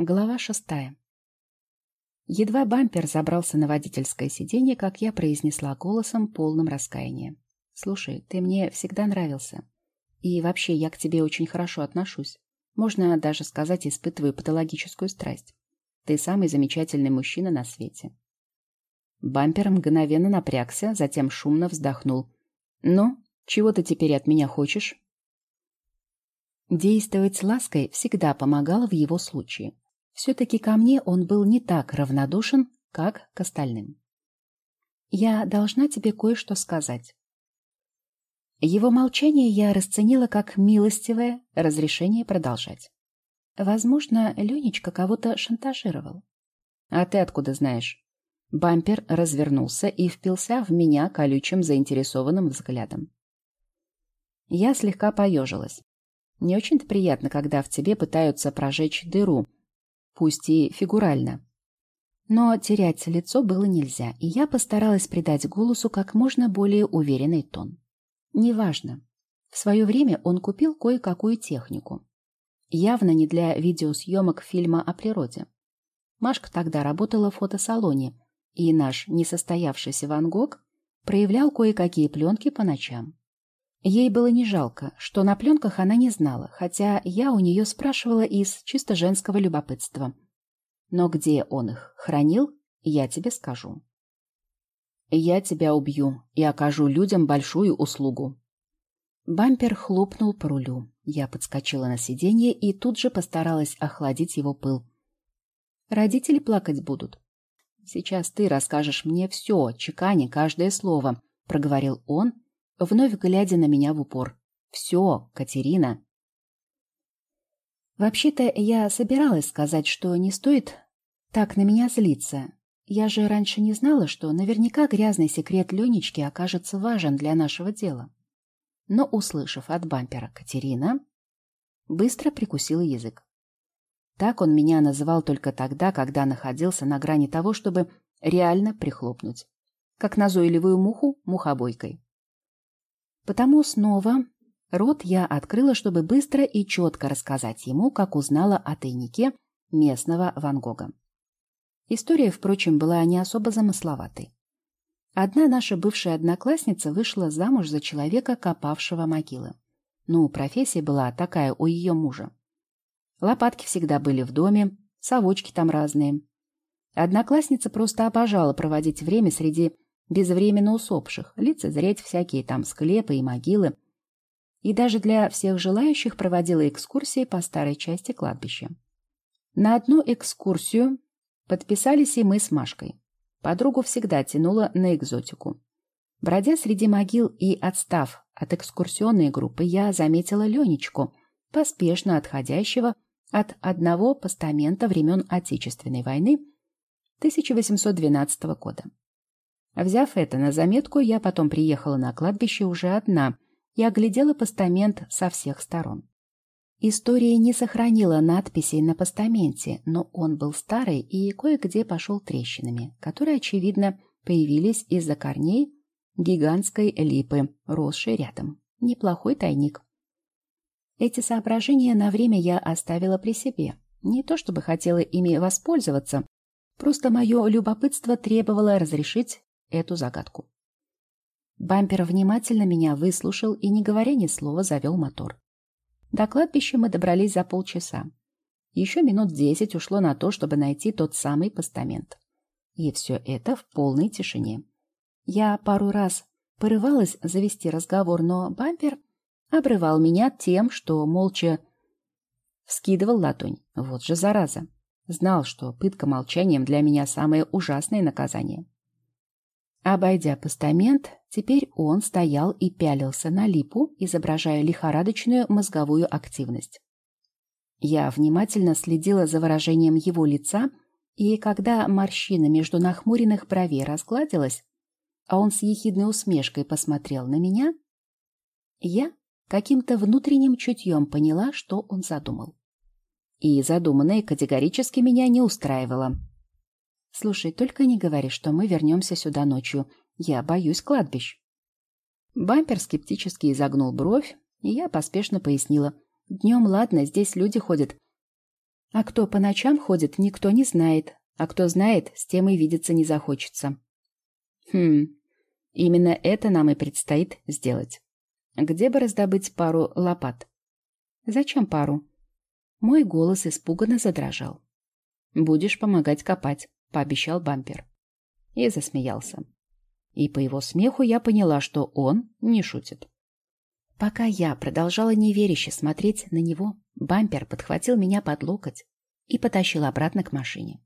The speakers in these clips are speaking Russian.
Глава шестая. Едва бампер забрался на водительское сиденье, как я произнесла голосом, полным раскаяния. «Слушай, ты мне всегда нравился. И вообще, я к тебе очень хорошо отношусь. Можно даже сказать, испытываю патологическую страсть. Ты самый замечательный мужчина на свете». Бампер мгновенно напрягся, затем шумно вздохнул. «Ну, чего ты теперь от меня хочешь?» Действовать лаской всегда помогало в его случае. Все-таки ко мне он был не так равнодушен, как к остальным. «Я должна тебе кое-что сказать». Его молчание я расценила как милостивое разрешение продолжать. Возможно, Ленечка кого-то шантажировал. «А ты откуда знаешь?» Бампер развернулся и впился в меня колючим заинтересованным взглядом. Я слегка поежилась. Не очень-то приятно, когда в тебе пытаются прожечь дыру, пусть и фигурально. Но терять лицо было нельзя, и я постаралась придать голосу как можно более уверенный тон. Неважно. В свое время он купил кое-какую технику. Явно не для видеосъемок фильма о природе. Машка тогда работала в фотосалоне, и наш несостоявшийся Ван Гог проявлял кое-какие пленки по ночам. Ей было не жалко, что на пленках она не знала, хотя я у нее спрашивала из чисто женского любопытства. Но где он их хранил, я тебе скажу. Я тебя убью и окажу людям большую услугу. Бампер хлопнул по рулю. Я подскочила на сиденье и тут же постаралась охладить его пыл. Родители плакать будут. Сейчас ты расскажешь мне все, чеканя каждое слово, проговорил он, вновь глядя на меня в упор. «Все, Катерина!» Вообще-то я собиралась сказать, что не стоит так на меня злиться. Я же раньше не знала, что наверняка грязный секрет Ленечки окажется важен для нашего дела. Но, услышав от бампера «Катерина», быстро прикусила язык. Так он меня называл только тогда, когда находился на грани того, чтобы реально прихлопнуть. Как назойливую муху мухобойкой. Потому снова рот я открыла, чтобы быстро и четко рассказать ему, как узнала о тайнике местного Ван Гога. История, впрочем, была не особо замысловатой. Одна наша бывшая одноклассница вышла замуж за человека, копавшего могилы. Ну, профессия была такая у ее мужа. Лопатки всегда были в доме, совочки там разные. Одноклассница просто обожала проводить время среди безвременно усопших, лицезреть всякие там склепы и могилы, и даже для всех желающих проводила экскурсии по старой части кладбища. На одну экскурсию подписались и мы с Машкой. Подругу всегда тянула на экзотику. Бродя среди могил и отстав от экскурсионной группы, я заметила Ленечку, поспешно отходящего от одного постамента времен Отечественной войны 1812 года. Взяв это на заметку, я потом приехала на кладбище уже одна и оглядела постамент со всех сторон. История не сохранила надписей на постаменте, но он был старый и кое-где пошел трещинами, которые, очевидно, появились из-за корней гигантской липы, росшей рядом. Неплохой тайник. Эти соображения на время я оставила при себе. Не то чтобы хотела ими воспользоваться, просто мое любопытство требовало разрешить эту загадку. Бампер внимательно меня выслушал и, не говоря ни слова, завел мотор. До кладбища мы добрались за полчаса. Еще минут десять ушло на то, чтобы найти тот самый постамент. И все это в полной тишине. Я пару раз порывалась завести разговор, но бампер обрывал меня тем, что молча вскидывал ладонь. Вот же зараза. Знал, что пытка молчанием для меня самое ужасное наказание. Обойдя постамент, теперь он стоял и пялился на липу, изображая лихорадочную мозговую активность. Я внимательно следила за выражением его лица, и когда морщина между нахмуренных бровей разгладилась, а он с ехидной усмешкой посмотрел на меня, я каким-то внутренним чутьем поняла, что он задумал. И задуманное категорически меня не устраивало. Слушай, только не говори, что мы вернемся сюда ночью. Я боюсь кладбищ. Бампер скептически изогнул бровь, и я поспешно пояснила. Днем ладно, здесь люди ходят. А кто по ночам ходит, никто не знает. А кто знает, с тем и видеться не захочется. Хм, именно это нам и предстоит сделать. Где бы раздобыть пару лопат? Зачем пару? Мой голос испуганно задрожал. «Будешь помогать копать», — пообещал бампер. И засмеялся. И по его смеху я поняла, что он не шутит. Пока я продолжала неверяще смотреть на него, бампер подхватил меня под локоть и потащил обратно к машине.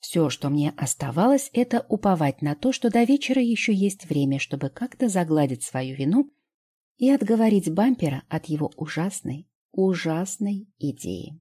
Все, что мне оставалось, это уповать на то, что до вечера еще есть время, чтобы как-то загладить свою вину и отговорить бампера от его ужасной, ужасной идеи.